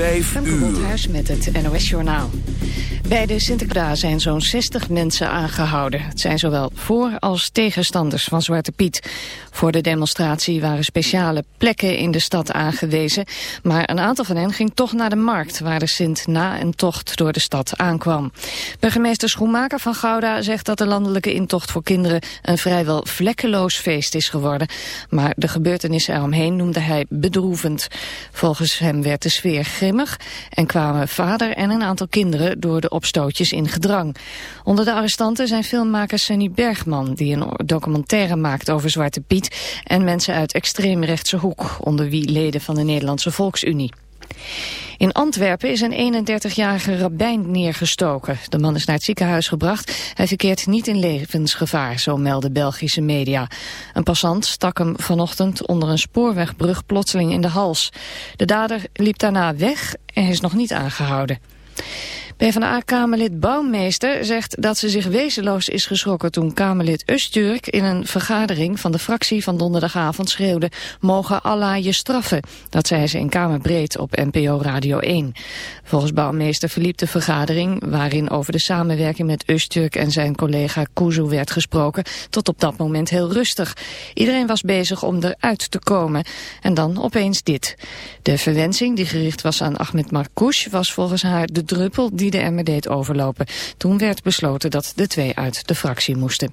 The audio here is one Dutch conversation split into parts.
Vijf uur. met het NOS-journaal. Bij de Sinterklaas zijn zo'n 60 mensen aangehouden. Het zijn zowel voor- als tegenstanders van Zwarte Piet. Voor de demonstratie waren speciale plekken in de stad aangewezen... maar een aantal van hen ging toch naar de markt... waar de Sint na een tocht door de stad aankwam. Burgemeester Schoenmaker van Gouda zegt dat de landelijke intocht voor kinderen... een vrijwel vlekkeloos feest is geworden. Maar de gebeurtenissen eromheen noemde hij bedroevend. Volgens hem werd de sfeer en kwamen vader en een aantal kinderen door de opstootjes in gedrang. Onder de arrestanten zijn filmmaker Sunny Bergman, die een documentaire maakt over Zwarte Piet, en mensen uit extreemrechtse hoek, onder wie leden van de Nederlandse Volksunie. In Antwerpen is een 31-jarige rabbijn neergestoken. De man is naar het ziekenhuis gebracht. Hij verkeert niet in levensgevaar, zo melden Belgische media. Een passant stak hem vanochtend onder een spoorwegbrug plotseling in de hals. De dader liep daarna weg en is nog niet aangehouden. PvdA-kamerlid Bouwmeester zegt dat ze zich wezenloos is geschrokken toen Kamerlid Usturk in een vergadering van de fractie van donderdagavond schreeuwde mogen Allah je straffen. Dat zei ze in Kamerbreed op NPO Radio 1. Volgens Bouwmeester verliep de vergadering waarin over de samenwerking met Usturk en zijn collega Kuzu werd gesproken tot op dat moment heel rustig. Iedereen was bezig om eruit te komen en dan opeens dit. De verwensing die gericht was aan Ahmed Marcouch was volgens haar de druppel die de emmer deed overlopen. Toen werd besloten dat de twee uit de fractie moesten.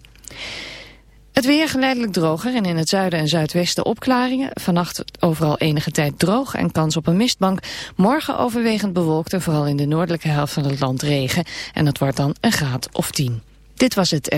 Het weer geleidelijk droger en in het zuiden en zuidwesten opklaringen. Vannacht overal enige tijd droog en kans op een mistbank. Morgen overwegend bewolkt en vooral in de noordelijke helft van het land regen. En het wordt dan een graad of 10. Dit was het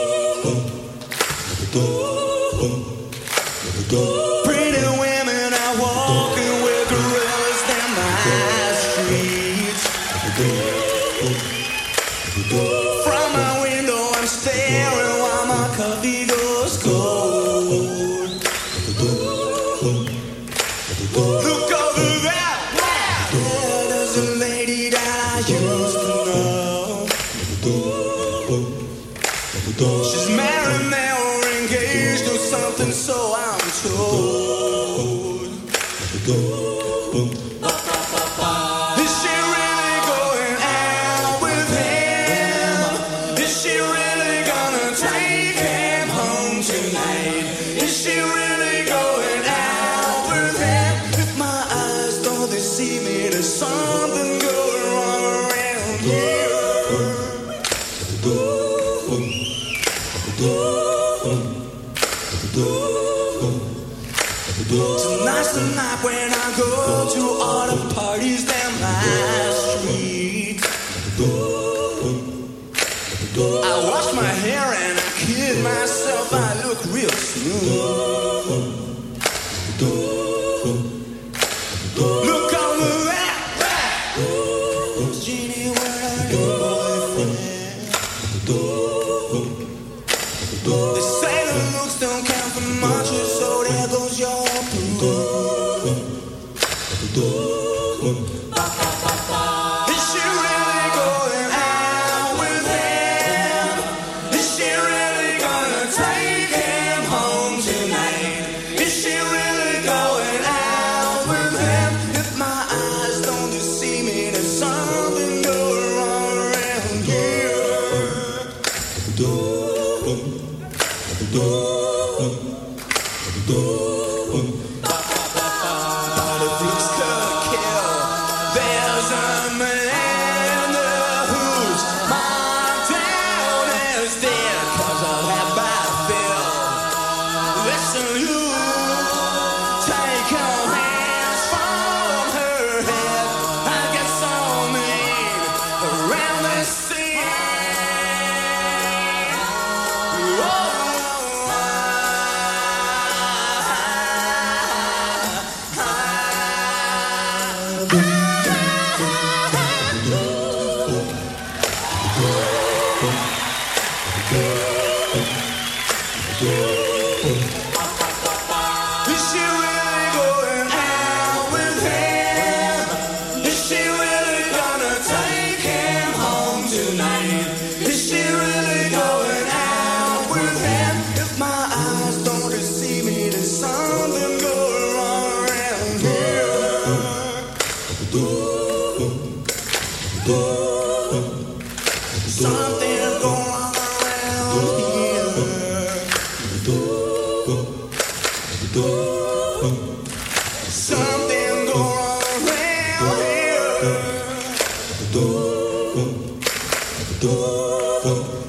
do.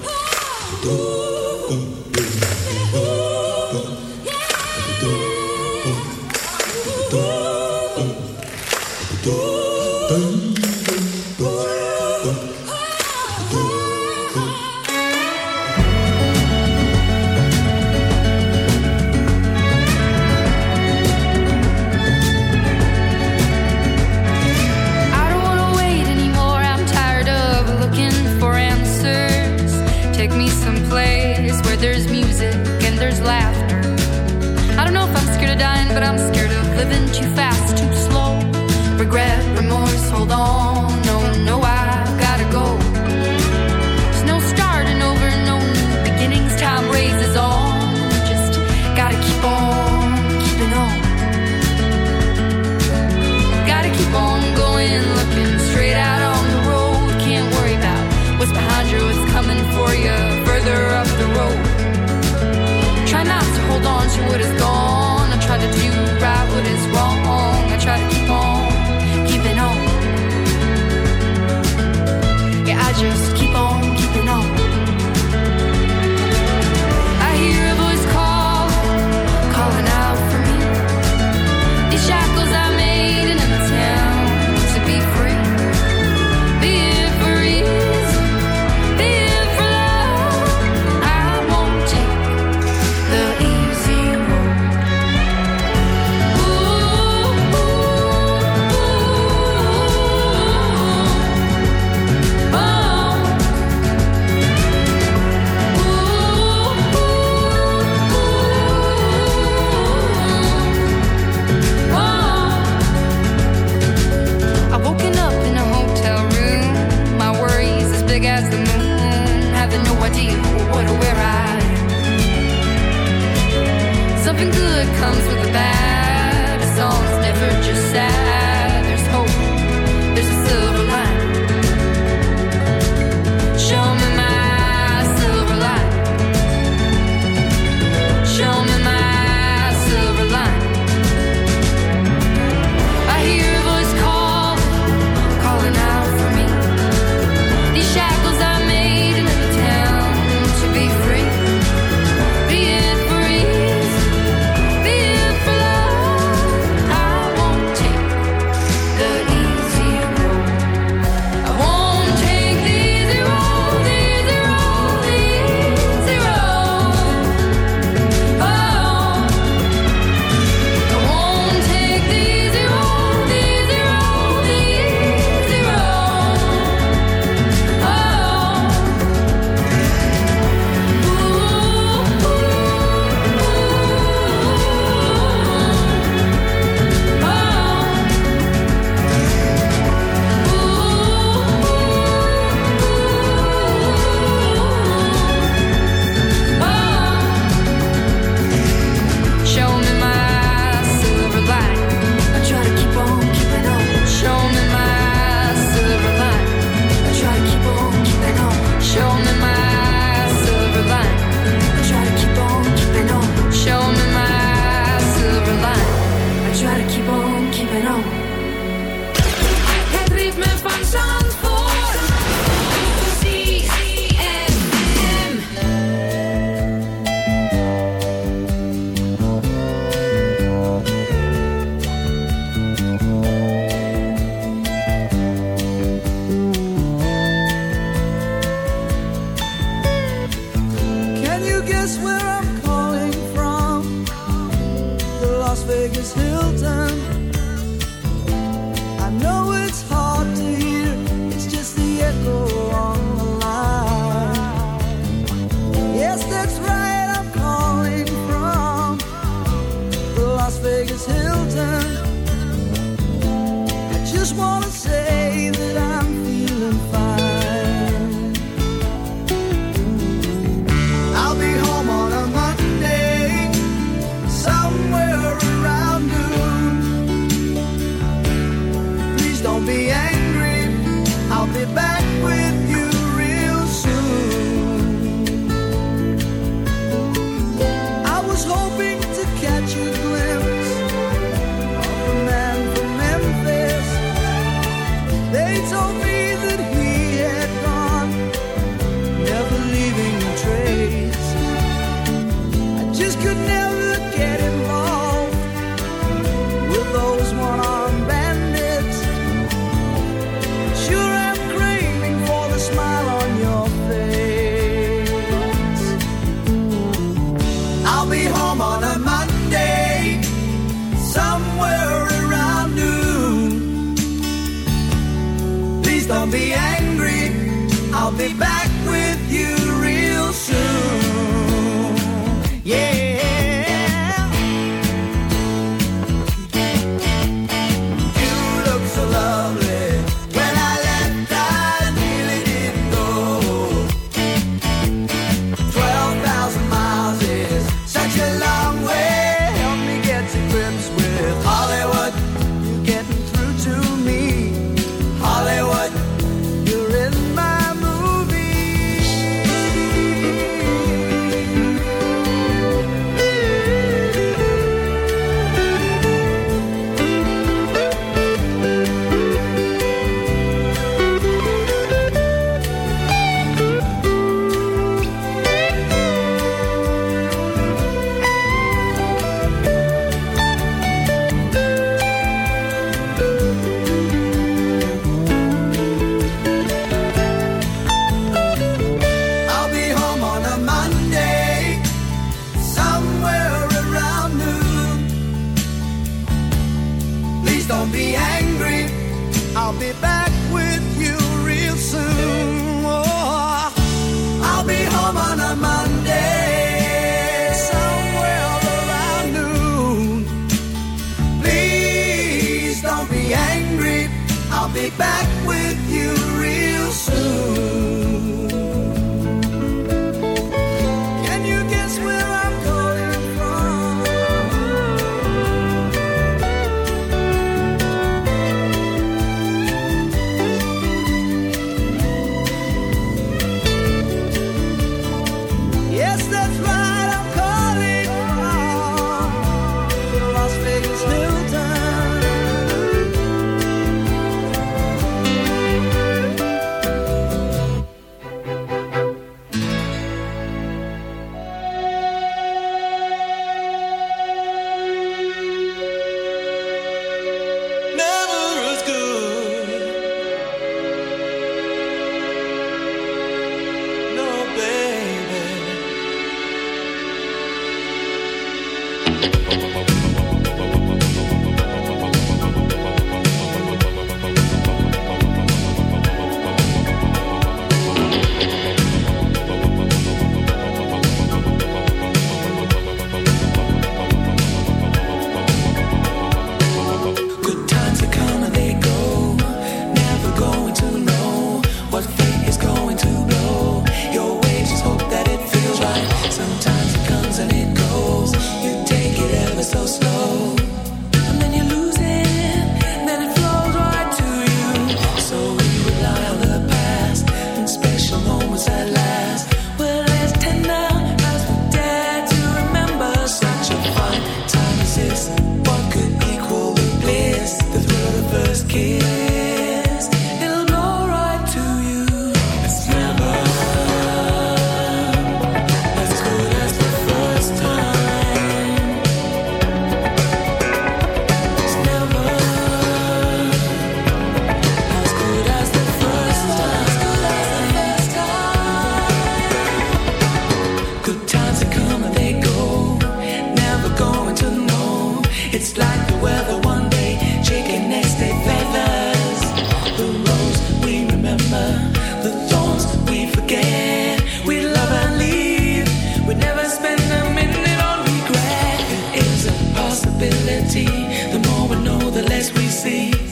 possibility. The more we know, the less we see.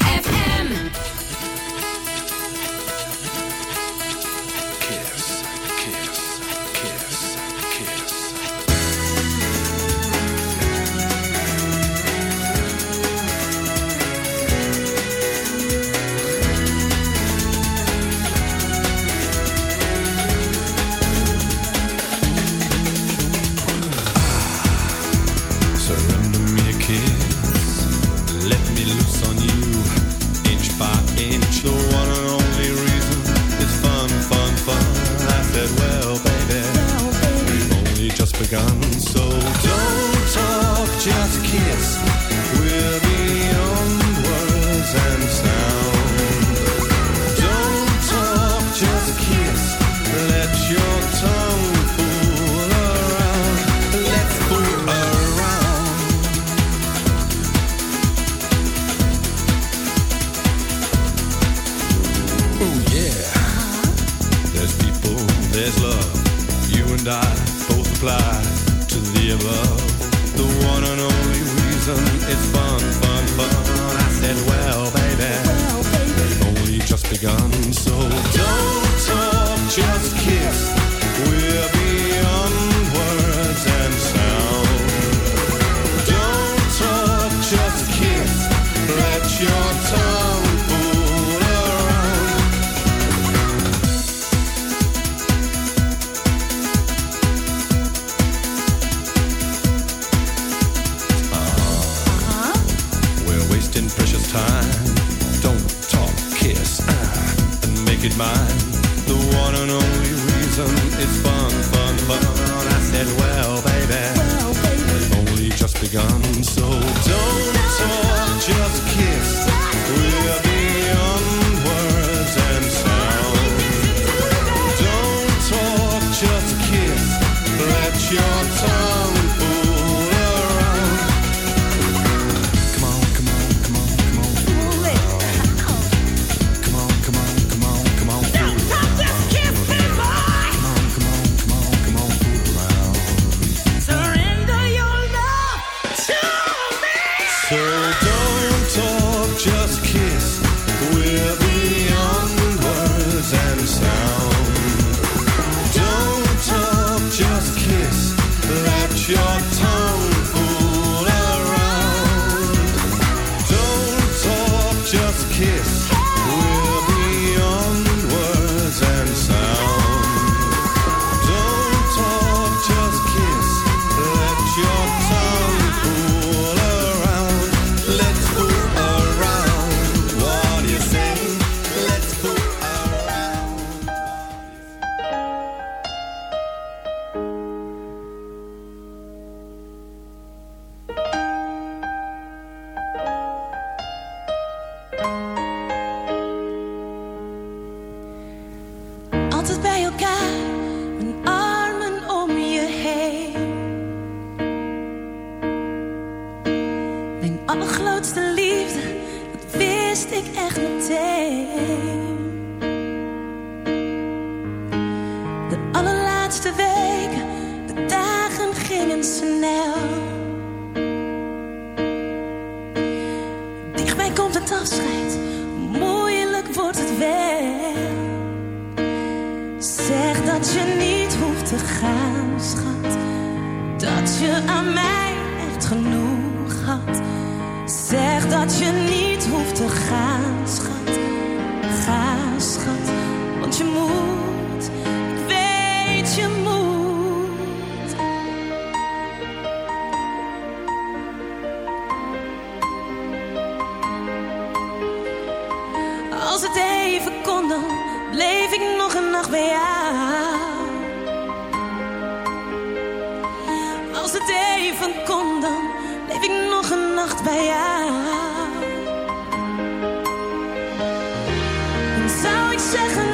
just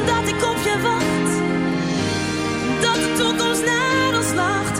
dat ik op je wacht. Dat de toekomst naar ons lacht.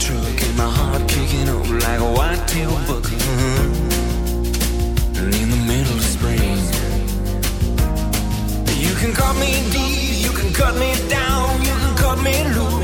truck and my heart kicking up like a white-tail buck. And in the middle of spring, you can cut me deep, you can cut me down, you can cut me loose.